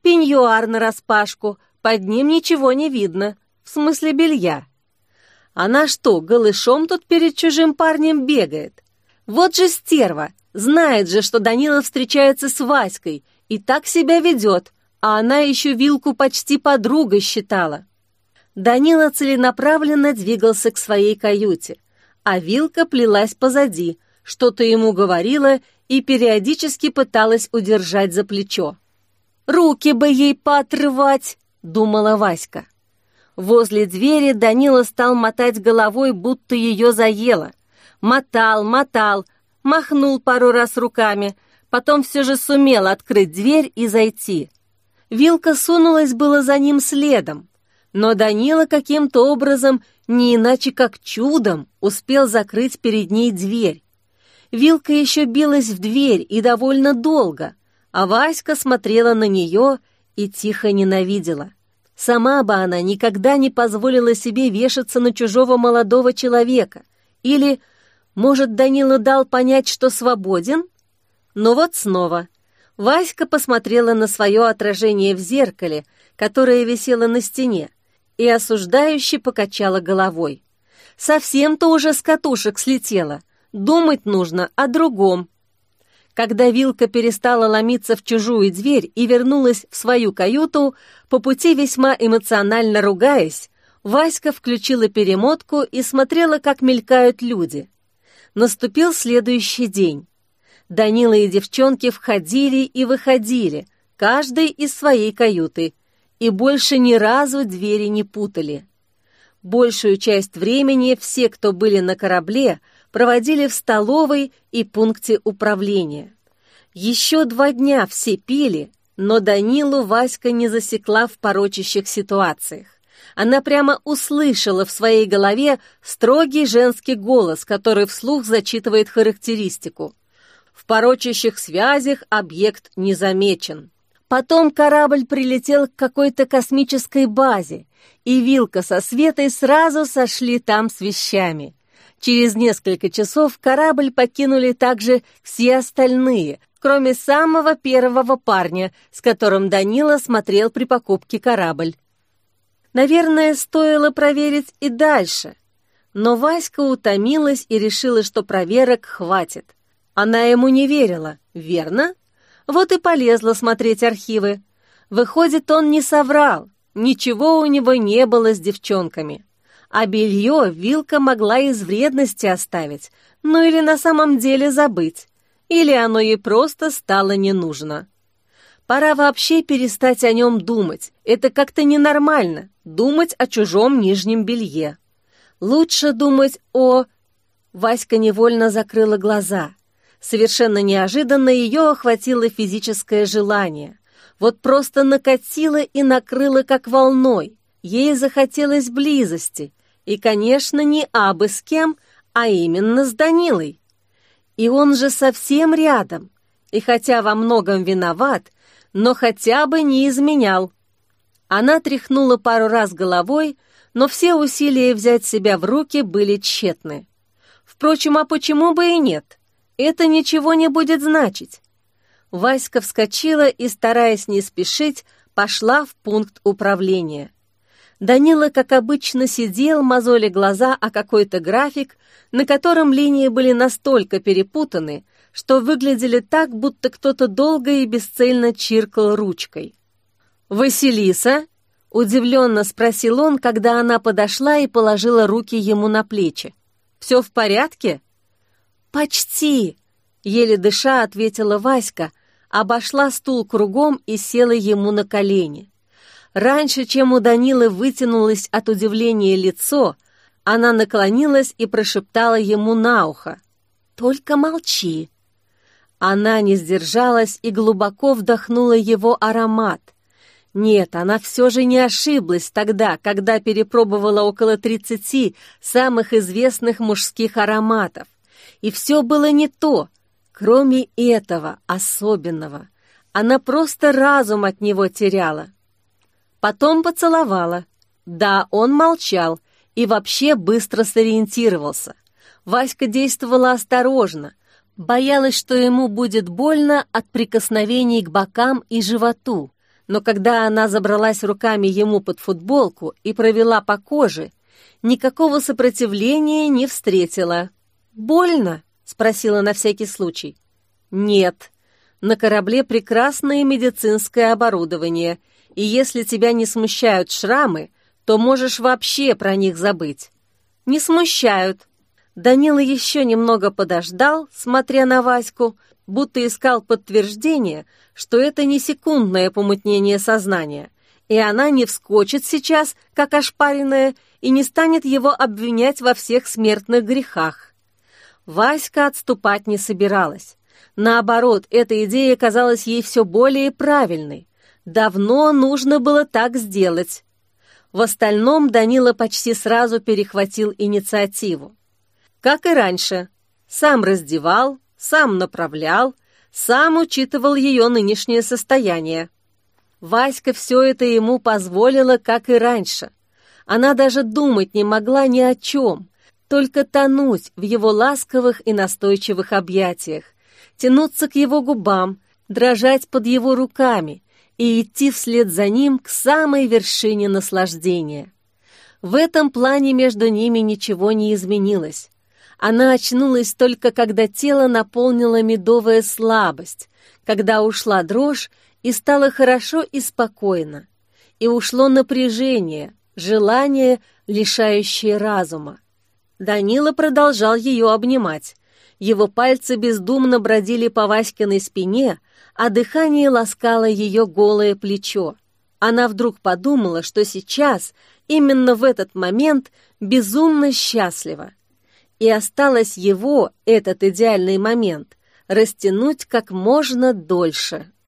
Пеньюар нараспашку, под ним ничего не видно, в смысле белья. Она что, голышом тут перед чужим парнем бегает? Вот же стерва! Знает же, что Данила встречается с Васькой и так себя ведет, а она еще Вилку почти подругой считала. Данила целенаправленно двигался к своей каюте, а Вилка плелась позади, что-то ему говорила и периодически пыталась удержать за плечо. «Руки бы ей поотрывать!» — думала Васька. Возле двери Данила стал мотать головой, будто ее заело. Мотал, мотал, махнул пару раз руками, потом все же сумел открыть дверь и зайти. Вилка сунулась было за ним следом, но Данила каким-то образом, не иначе как чудом, успел закрыть перед ней дверь. Вилка еще билась в дверь и довольно долго, а Васька смотрела на нее и тихо ненавидела. Сама бы она никогда не позволила себе вешаться на чужого молодого человека. Или, может, Данила дал понять, что свободен? Но вот снова. Васька посмотрела на свое отражение в зеркале, которое висело на стене, и осуждающе покачала головой. Совсем-то уже с катушек слетела. Думать нужно о другом, когда Вилка перестала ломиться в чужую дверь и вернулась в свою каюту, по пути весьма эмоционально ругаясь, Васька включила перемотку и смотрела, как мелькают люди. Наступил следующий день. Данила и девчонки входили и выходили, каждый из своей каюты, и больше ни разу двери не путали. Большую часть времени все, кто были на корабле, проводили в столовой и пункте управления. Еще два дня все пили, но Данилу Васька не засекла в порочащих ситуациях. Она прямо услышала в своей голове строгий женский голос, который вслух зачитывает характеристику. В порочащих связях объект не замечен. Потом корабль прилетел к какой-то космической базе, и Вилка со Светой сразу сошли там с вещами. Через несколько часов корабль покинули также все остальные, кроме самого первого парня, с которым Данила смотрел при покупке корабль. Наверное, стоило проверить и дальше. Но Васька утомилась и решила, что проверок хватит. Она ему не верила, верно? Вот и полезла смотреть архивы. Выходит, он не соврал. Ничего у него не было с девчонками. А белье Вилка могла из вредности оставить, ну или на самом деле забыть. Или оно ей просто стало не нужно. Пора вообще перестать о нем думать. Это как-то ненормально, думать о чужом нижнем белье. Лучше думать о... Васька невольно закрыла глаза. Совершенно неожиданно ее охватило физическое желание. Вот просто накатило и накрыло как волной. Ей захотелось близости. И, конечно, не абы с кем, а именно с Данилой. И он же совсем рядом. И хотя во многом виноват, но хотя бы не изменял. Она тряхнула пару раз головой, но все усилия взять себя в руки были тщетны. Впрочем, а почему бы и нет? Это ничего не будет значить. Васька вскочила и, стараясь не спешить, пошла в пункт управления. Данила, как обычно, сидел, мозоли глаза о какой-то график, на котором линии были настолько перепутаны, что выглядели так, будто кто-то долго и бесцельно чиркал ручкой. «Василиса?» — удивленно спросил он, когда она подошла и положила руки ему на плечи. «Все в порядке?» «Почти!» — еле дыша ответила Васька, обошла стул кругом и села ему на колени. Раньше, чем у Данилы вытянулось от удивления лицо, она наклонилась и прошептала ему на ухо. «Только молчи!» Она не сдержалась и глубоко вдохнула его аромат. Нет, она все же не ошиблась тогда, когда перепробовала около тридцати самых известных мужских ароматов. И все было не то, кроме этого особенного. Она просто разум от него теряла. Потом поцеловала. Да, он молчал и вообще быстро сориентировался. Васька действовала осторожно, Боялась, что ему будет больно от прикосновений к бокам и животу, но когда она забралась руками ему под футболку и провела по коже, никакого сопротивления не встретила. «Больно?» — спросила на всякий случай. «Нет. На корабле прекрасное медицинское оборудование, и если тебя не смущают шрамы, то можешь вообще про них забыть». «Не смущают», Данила еще немного подождал, смотря на Ваську, будто искал подтверждение, что это не секундное помутнение сознания, и она не вскочит сейчас, как ошпаренная, и не станет его обвинять во всех смертных грехах. Васька отступать не собиралась. Наоборот, эта идея казалась ей все более правильной. Давно нужно было так сделать. В остальном Данила почти сразу перехватил инициативу. Как и раньше, сам раздевал, сам направлял, сам учитывал ее нынешнее состояние. Васька все это ему позволила, как и раньше. Она даже думать не могла ни о чем, только тонуть в его ласковых и настойчивых объятиях, тянуться к его губам, дрожать под его руками и идти вслед за ним к самой вершине наслаждения. В этом плане между ними ничего не изменилось. Она очнулась только когда тело наполнила медовая слабость, когда ушла дрожь и стало хорошо и спокойно, и ушло напряжение, желание, лишающее разума. Данила продолжал ее обнимать. Его пальцы бездумно бродили по Васькиной спине, а дыхание ласкало ее голое плечо. Она вдруг подумала, что сейчас, именно в этот момент, безумно счастлива и осталось его, этот идеальный момент, растянуть как можно дольше.